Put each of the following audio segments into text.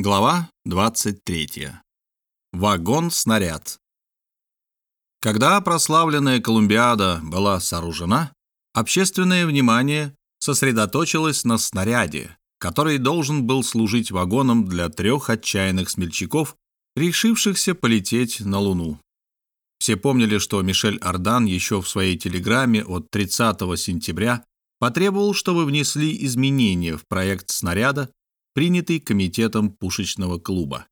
Глава 23. Вагон-снаряд. Когда прославленная Колумбиада была сооружена, общественное внимание сосредоточилось на снаряде, который должен был служить вагоном для трех отчаянных смельчаков, решившихся полететь на Луну. Все помнили, что Мишель Ардан еще в своей телеграмме от 30 сентября потребовал, чтобы внесли изменения в проект снаряда, принятый комитетом пушечного клуба.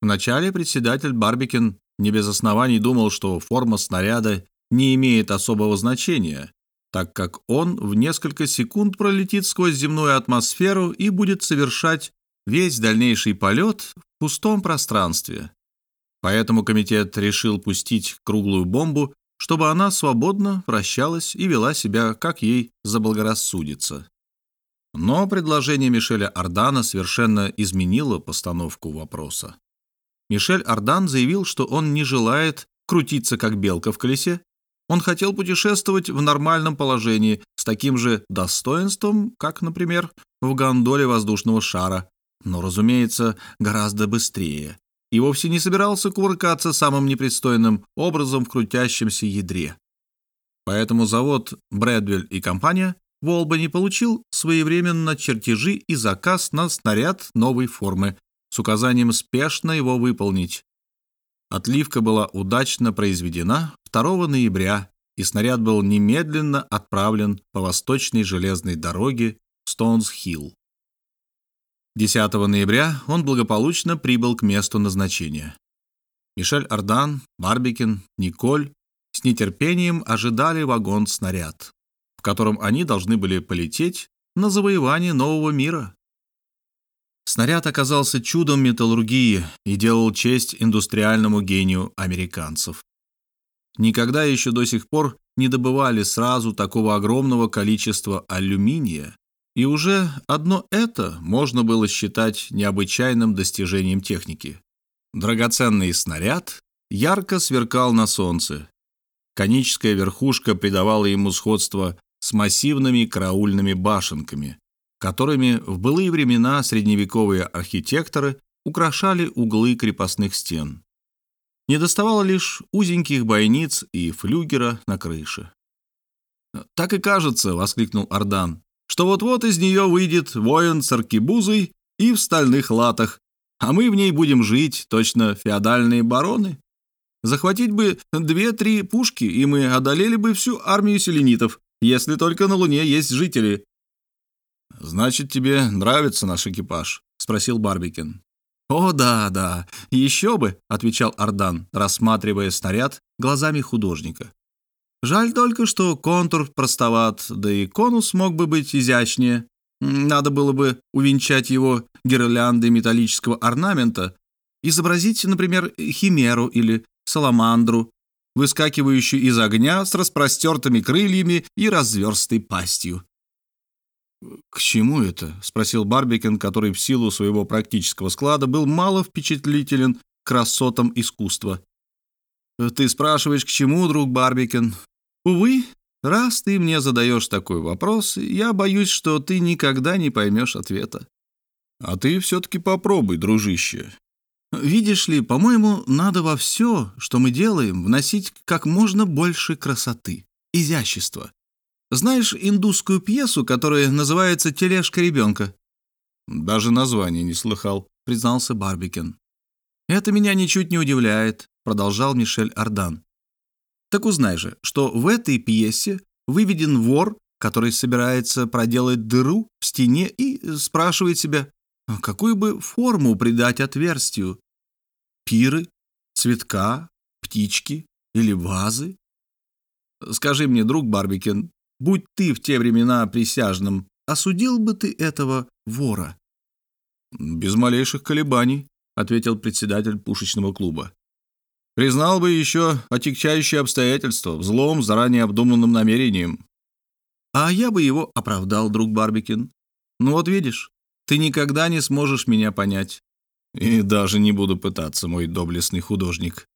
Вначале председатель Барбикин не без оснований думал, что форма снаряда не имеет особого значения, так как он в несколько секунд пролетит сквозь земную атмосферу и будет совершать весь дальнейший полет в пустом пространстве. Поэтому комитет решил пустить круглую бомбу, чтобы она свободно вращалась и вела себя, как ей заблагорассудится. Но предложение Мишеля Ардана совершенно изменило постановку вопроса. Мишель Ардан заявил, что он не желает крутиться как белка в колесе. Он хотел путешествовать в нормальном положении с таким же достоинством, как, например, в гондоле воздушного шара, но, разумеется, гораздо быстрее, и вовсе не собирался кувыркаться самым непристойным образом в крутящемся ядре. Поэтому завод «Брэдвиль и компания» в Олбани получил своевременно чертежи и заказ на снаряд новой формы с указанием спешно его выполнить. Отливка была удачно произведена 2 ноября, и снаряд был немедленно отправлен по восточной железной дороге в Стоунс-Хилл. 10 ноября он благополучно прибыл к месту назначения. Мишель Ардан, Барбикин, Николь с нетерпением ожидали вагон-снаряд в котором они должны были полететь на завоевание нового мира. Снаряд оказался чудом металлургии и делал честь индустриальному гению американцев. Никогда еще до сих пор не добывали сразу такого огромного количества алюминия, и уже одно это можно было считать необычайным достижением техники. Драгоценный снаряд ярко сверкал на солнце. Коническая верхушка придавала ему сходство с массивными караульными башенками, которыми в былые времена средневековые архитекторы украшали углы крепостных стен. Не доставало лишь узеньких бойниц и флюгера на крыше. «Так и кажется», — воскликнул Ардан, «что вот-вот из нее выйдет воин с аркебузой и в стальных латах, а мы в ней будем жить, точно феодальные бароны. Захватить бы две-три пушки, и мы одолели бы всю армию селенитов если только на Луне есть жители». «Значит, тебе нравится наш экипаж?» — спросил Барбикин. «О, да, да, еще бы», — отвечал Ардан, рассматривая снаряд глазами художника. «Жаль только, что контур простоват, да и конус мог бы быть изящнее. Надо было бы увенчать его гирляндой металлического орнамента, изобразить, например, химеру или саламандру, выскакивающую из огня с распростертыми крыльями и разверстой пастью. «К чему это?» — спросил Барбикен, который в силу своего практического склада был мало впечатлителен красотам искусства. «Ты спрашиваешь, к чему, друг Барбикен? Увы, раз ты мне задаешь такой вопрос, я боюсь, что ты никогда не поймешь ответа». «А ты все-таки попробуй, дружище. Видишь ли, по-моему, надо во все, что мы делаем, вносить как можно больше красоты, изящества. Знаешь индусскую пьесу, которая называется «Тележка ребенка»?» «Даже название не слыхал», — признался Барбикен. «Это меня ничуть не удивляет», — продолжал Мишель Ардан. «Так узнай же, что в этой пьесе выведен вор, который собирается проделать дыру в стене и спрашивает себя, а какую бы форму придать отверстию? Пиры, цветка, птички или вазы? Скажи мне, друг Барбикен, будь ты в те времена присяжным, осудил бы ты этого вора? Без малейших колебаний, ответил председатель пушечного клуба. Признал бы еще отягчающие обстоятельства, взлом заранее обдуманным намерением. А я бы его оправдал, друг Барбикин. Ну вот видишь, ты никогда не сможешь меня понять. И даже не буду пытаться, мой доблестный художник.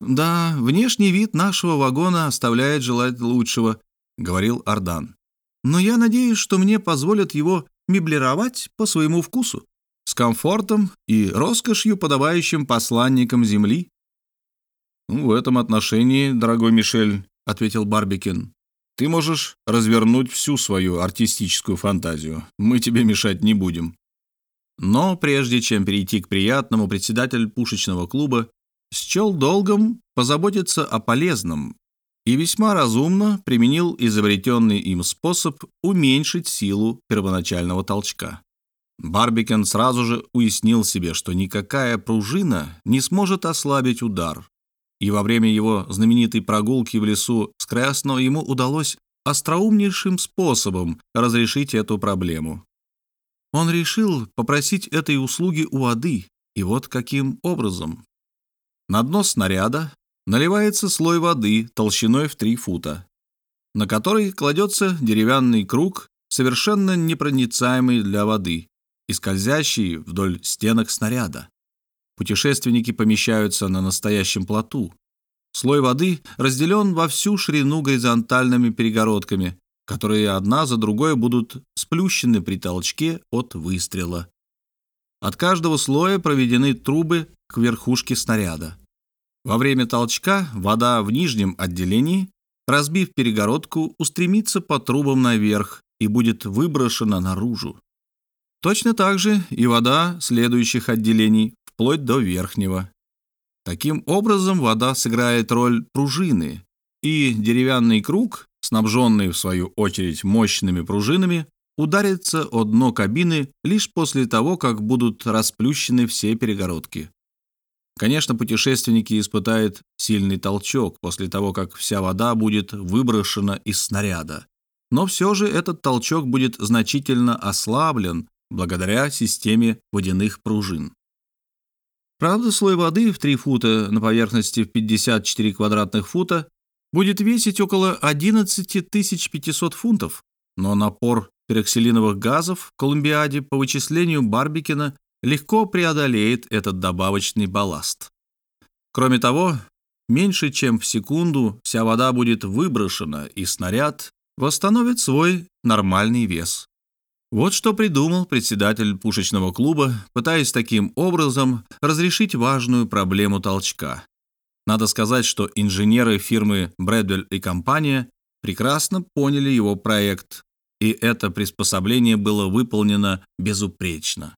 Да, внешний вид нашего вагона оставляет желать лучшего, говорил Ардан. Но я надеюсь, что мне позволят его меблировать по своему вкусу. с комфортом и роскошью, подавающим посланникам Земли. «Ну, «В этом отношении, дорогой Мишель», — ответил Барбикин, «ты можешь развернуть всю свою артистическую фантазию. Мы тебе мешать не будем». Но прежде чем перейти к приятному, председатель пушечного клуба счел долгом позаботиться о полезном и весьма разумно применил изобретенный им способ уменьшить силу первоначального толчка. Барбикен сразу же уяснил себе, что никакая пружина не сможет ослабить удар, и во время его знаменитой прогулки в лесу с Крясно ему удалось остроумнейшим способом разрешить эту проблему. Он решил попросить этой услуги у воды, и вот каким образом. На дно снаряда наливается слой воды толщиной в 3 фута, на который кладется деревянный круг, совершенно непроницаемый для воды и скользящий вдоль стенок снаряда. Путешественники помещаются на настоящем плоту. Слой воды разделен во всю ширину горизонтальными перегородками, которые одна за другой будут сплющены при толчке от выстрела. От каждого слоя проведены трубы к верхушке снаряда. Во время толчка вода в нижнем отделении, разбив перегородку, устремится по трубам наверх и будет выброшена наружу. Точно так же и вода следующих отделений, вплоть до верхнего. Таким образом, вода сыграет роль пружины, и деревянный круг, снабженный в свою очередь мощными пружинами, ударится о дно кабины лишь после того, как будут расплющены все перегородки. Конечно, путешественники испытают сильный толчок после того, как вся вода будет выброшена из снаряда. Но все же этот толчок будет значительно ослаблен благодаря системе водяных пружин. Правда, слой воды в 3 фута на поверхности в 54 квадратных фута будет весить около 11 500 фунтов, но напор пероксилиновых газов в Колумбиаде по вычислению Барбикина легко преодолеет этот добавочный балласт. Кроме того, меньше чем в секунду вся вода будет выброшена, и снаряд восстановит свой нормальный вес. Вот что придумал председатель пушечного клуба, пытаясь таким образом разрешить важную проблему толчка. Надо сказать, что инженеры фирмы Брэдвель и компания прекрасно поняли его проект, и это приспособление было выполнено безупречно.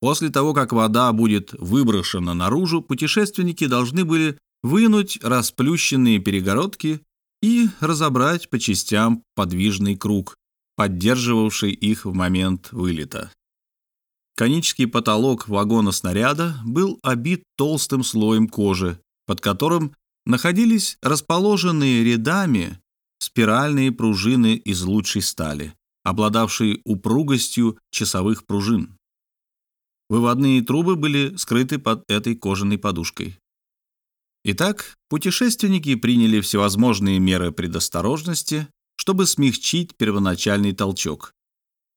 После того, как вода будет выброшена наружу, путешественники должны были вынуть расплющенные перегородки и разобрать по частям подвижный круг, поддерживавший их в момент вылета. Конический потолок вагона снаряда был обит толстым слоем кожи, под которым находились расположенные рядами спиральные пружины из лучшей стали, обладавшие упругостью часовых пружин. Выводные трубы были скрыты под этой кожаной подушкой. Итак, путешественники приняли всевозможные меры предосторожности, чтобы смягчить первоначальный толчок.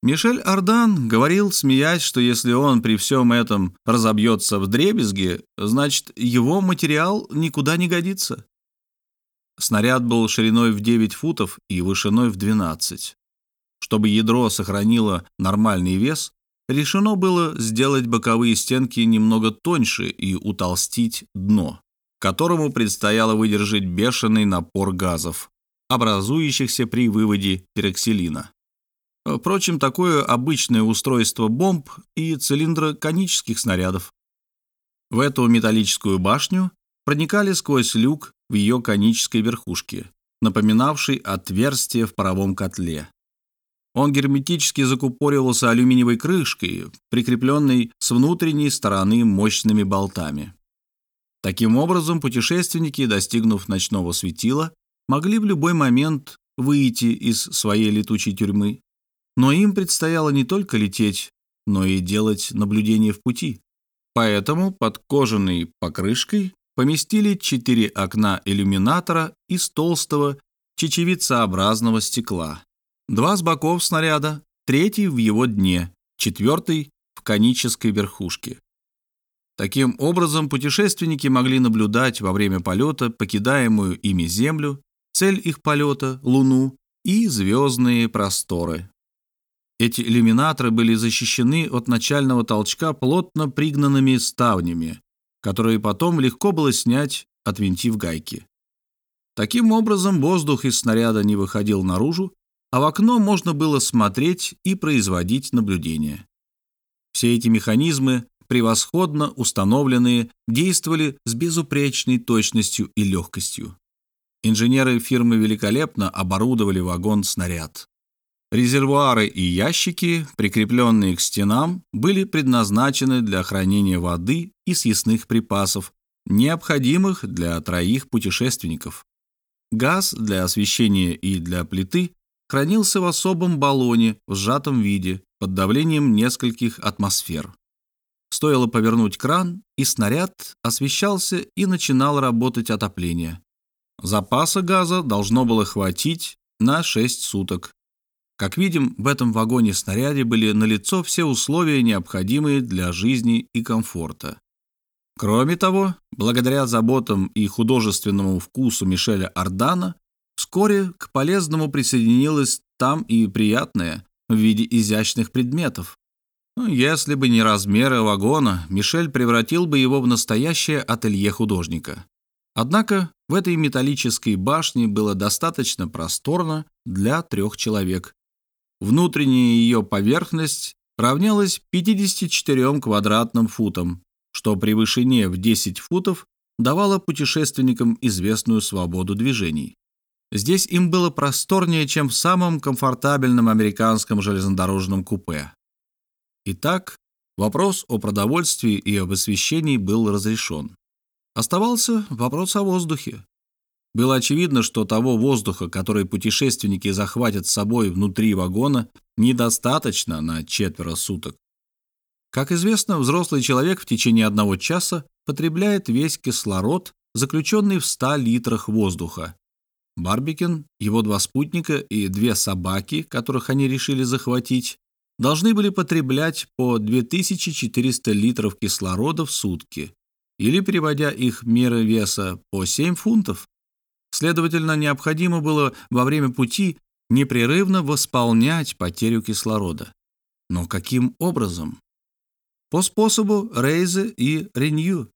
Мишель Ардан говорил, смеясь, что если он при всем этом разобьется в дребезги, значит, его материал никуда не годится. Снаряд был шириной в 9 футов и вышиной в 12. Чтобы ядро сохранило нормальный вес, решено было сделать боковые стенки немного тоньше и утолстить дно, которому предстояло выдержать бешеный напор газов образующихся при выводе пероксилина. Впрочем, такое обычное устройство бомб и цилиндроконических снарядов. В эту металлическую башню проникали сквозь люк в ее конической верхушке, напоминавший отверстие в паровом котле. Он герметически закупоривался алюминиевой крышкой, прикрепленной с внутренней стороны мощными болтами. Таким образом, путешественники, достигнув ночного светила, могли в любой момент выйти из своей летучей тюрьмы. Но им предстояло не только лететь, но и делать наблюдение в пути. Поэтому под кожаной покрышкой поместили четыре окна иллюминатора из толстого чечевицеобразного стекла. Два с боков снаряда, третий в его дне, четвертый в конической верхушке. Таким образом, путешественники могли наблюдать во время полета покидаемую ими Землю цель их полета — Луну и звездные просторы. Эти иллюминаторы были защищены от начального толчка плотно пригнанными ставнями, которые потом легко было снять, отвинтив гайки. Таким образом, воздух из снаряда не выходил наружу, а в окно можно было смотреть и производить наблюдения. Все эти механизмы, превосходно установленные, действовали с безупречной точностью и легкостью. Инженеры фирмы великолепно оборудовали вагон-снаряд. Резервуары и ящики, прикрепленные к стенам, были предназначены для хранения воды и съестных припасов, необходимых для троих путешественников. Газ для освещения и для плиты хранился в особом баллоне в сжатом виде под давлением нескольких атмосфер. Стоило повернуть кран, и снаряд освещался и начинал работать отопление. Запаса газа должно было хватить на 6 суток. Как видим, в этом вагоне-снаряде были налицо все условия, необходимые для жизни и комфорта. Кроме того, благодаря заботам и художественному вкусу Мишеля Ардана, вскоре к полезному присоединилось там и приятное в виде изящных предметов. Ну, если бы не размеры вагона, Мишель превратил бы его в настоящее ателье художника. Однако в этой металлической башне было достаточно просторно для трех человек. Внутренняя ее поверхность равнялась 54 квадратным футам, что при вышине в 10 футов давало путешественникам известную свободу движений. Здесь им было просторнее, чем в самом комфортабельном американском железнодорожном купе. Итак, вопрос о продовольствии и об освещении был разрешен. Оставался вопрос о воздухе. Было очевидно, что того воздуха, который путешественники захватят с собой внутри вагона, недостаточно на четверо суток. Как известно, взрослый человек в течение одного часа потребляет весь кислород, заключенный в 100 литрах воздуха. Барбикен, его два спутника и две собаки, которых они решили захватить, должны были потреблять по 2400 литров кислорода в сутки, или, переводя их меры веса, по 7 фунтов. Следовательно, необходимо было во время пути непрерывно восполнять потерю кислорода. Но каким образом? по способу Рейзе и Ренью,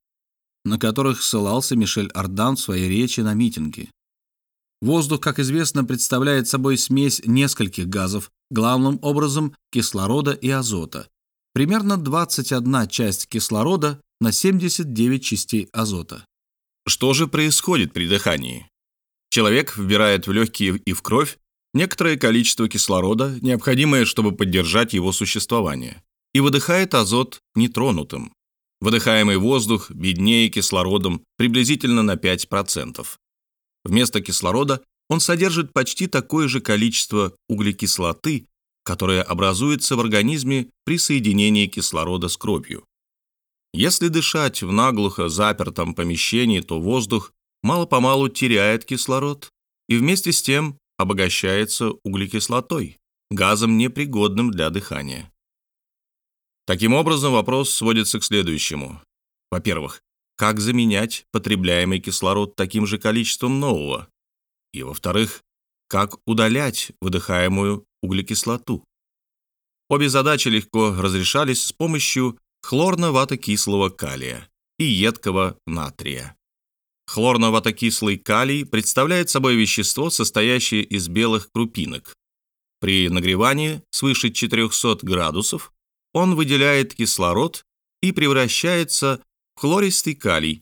на которых ссылался Мишель Ардан в своей речи на митинге. Воздух, как известно, представляет собой смесь нескольких газов, главным образом кислорода и азота. Примерно 21 часть кислорода на 79 частей азота. Что же происходит при дыхании? Человек вбирает в легкие и в кровь некоторое количество кислорода, необходимое, чтобы поддержать его существование и выдыхает азот нетронутым. Выдыхаемый воздух беднее кислородом приблизительно на 5%. Вместо кислорода он содержит почти такое же количество углекислоты, которое образуется в организме при соединении кислорода с кровью. Если дышать в наглухо запертом помещении, то воздух мало-помалу теряет кислород и вместе с тем обогащается углекислотой, газом непригодным для дыхания. Таким образом, вопрос сводится к следующему. Во-первых, как заменять потребляемый кислород таким же количеством нового? И, во-вторых, как удалять выдыхаемую углекислоту? Обе задачи легко разрешались с помощью хлорно-ватокислого калия и едкого натрия. Хлорно-ватокислый калий представляет собой вещество, состоящее из белых крупинок. При нагревании свыше 400 градусов он выделяет кислород и превращается в хлористый калий.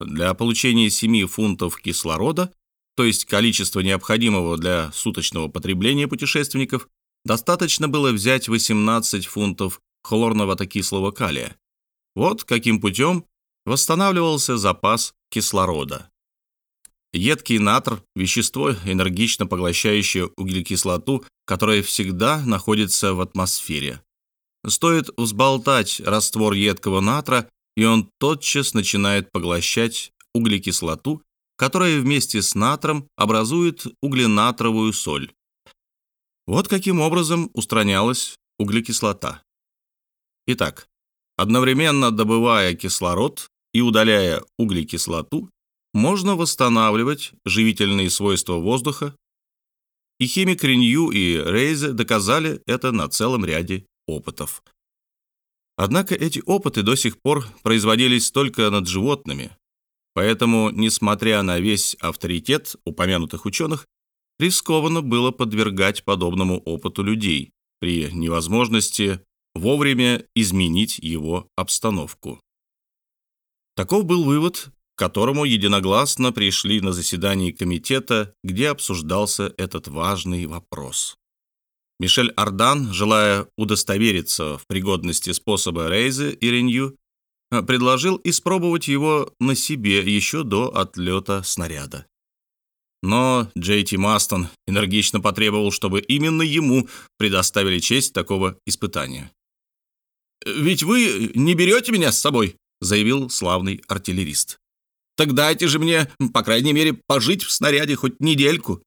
Для получения 7 фунтов кислорода, то есть количества необходимого для суточного потребления путешественников, достаточно было взять 18 фунтов хлорного кислого калия. Вот каким путем восстанавливался запас кислорода. Едкий натр – вещество, энергично поглощающее углекислоту, которое всегда находится в атмосфере. Стоит взболтать раствор едкого натра, и он тотчас начинает поглощать углекислоту, которая вместе с натром образует угленатровую соль. Вот каким образом устранялась углекислота. Итак, одновременно добывая кислород и удаляя углекислоту, можно восстанавливать живительные свойства воздуха, и химик Ренью и Рейзе доказали это на целом ряде опытов. Однако эти опыты до сих пор производились только над животными, поэтому, несмотря на весь авторитет упомянутых ученых, рискованно было подвергать подобному опыту людей при невозможности вовремя изменить его обстановку. Таков был вывод, к которому единогласно пришли на заседании комитета, где обсуждался этот важный вопрос. Мишель Ардан, желая удостовериться в пригодности способа Рейза и Ренью, предложил испробовать его на себе еще до отлета снаряда. Но Джей Ти Мастон энергично потребовал, чтобы именно ему предоставили честь такого испытания. «Ведь вы не берете меня с собой», — заявил славный артиллерист. «Так дайте же мне, по крайней мере, пожить в снаряде хоть недельку».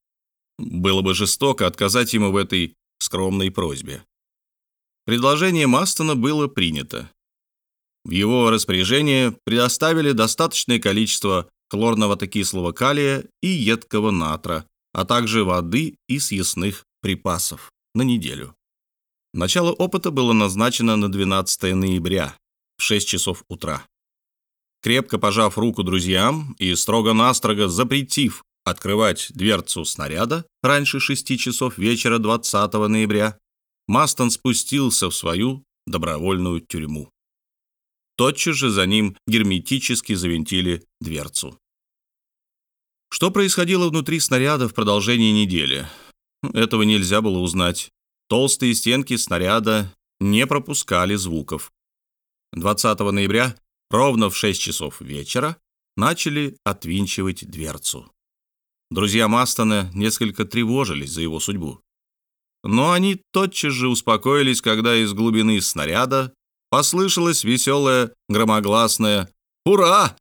Было бы жестоко отказать ему в этой скромной просьбе. Предложение Мастона было принято. В его распоряжение предоставили достаточное количество хлорного кислого калия и едкого натра, а также воды и съестных припасов на неделю. Начало опыта было назначено на 12 ноября 6 часов утра. Крепко пожав руку друзьям и строго-настрого запретив открывать дверцу снаряда раньше 6 часов вечера 20 ноября, Мастон спустился в свою добровольную тюрьму. Тотчас же за ним герметически завинтили дверцу. Что происходило внутри снаряда в продолжении недели? Этого нельзя было узнать. Толстые стенки снаряда не пропускали звуков. 20 ноября, ровно в 6 часов вечера, начали отвинчивать дверцу. Друзья Мастона несколько тревожились за его судьбу. Но они тотчас же успокоились, когда из глубины снаряда послышалось веселое громогласное «Ура!».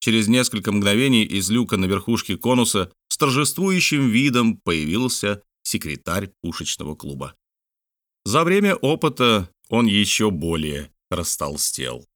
Через несколько мгновений из люка на верхушке конуса с торжествующим видом появился секретарь пушечного клуба. За время опыта он еще более растолстел.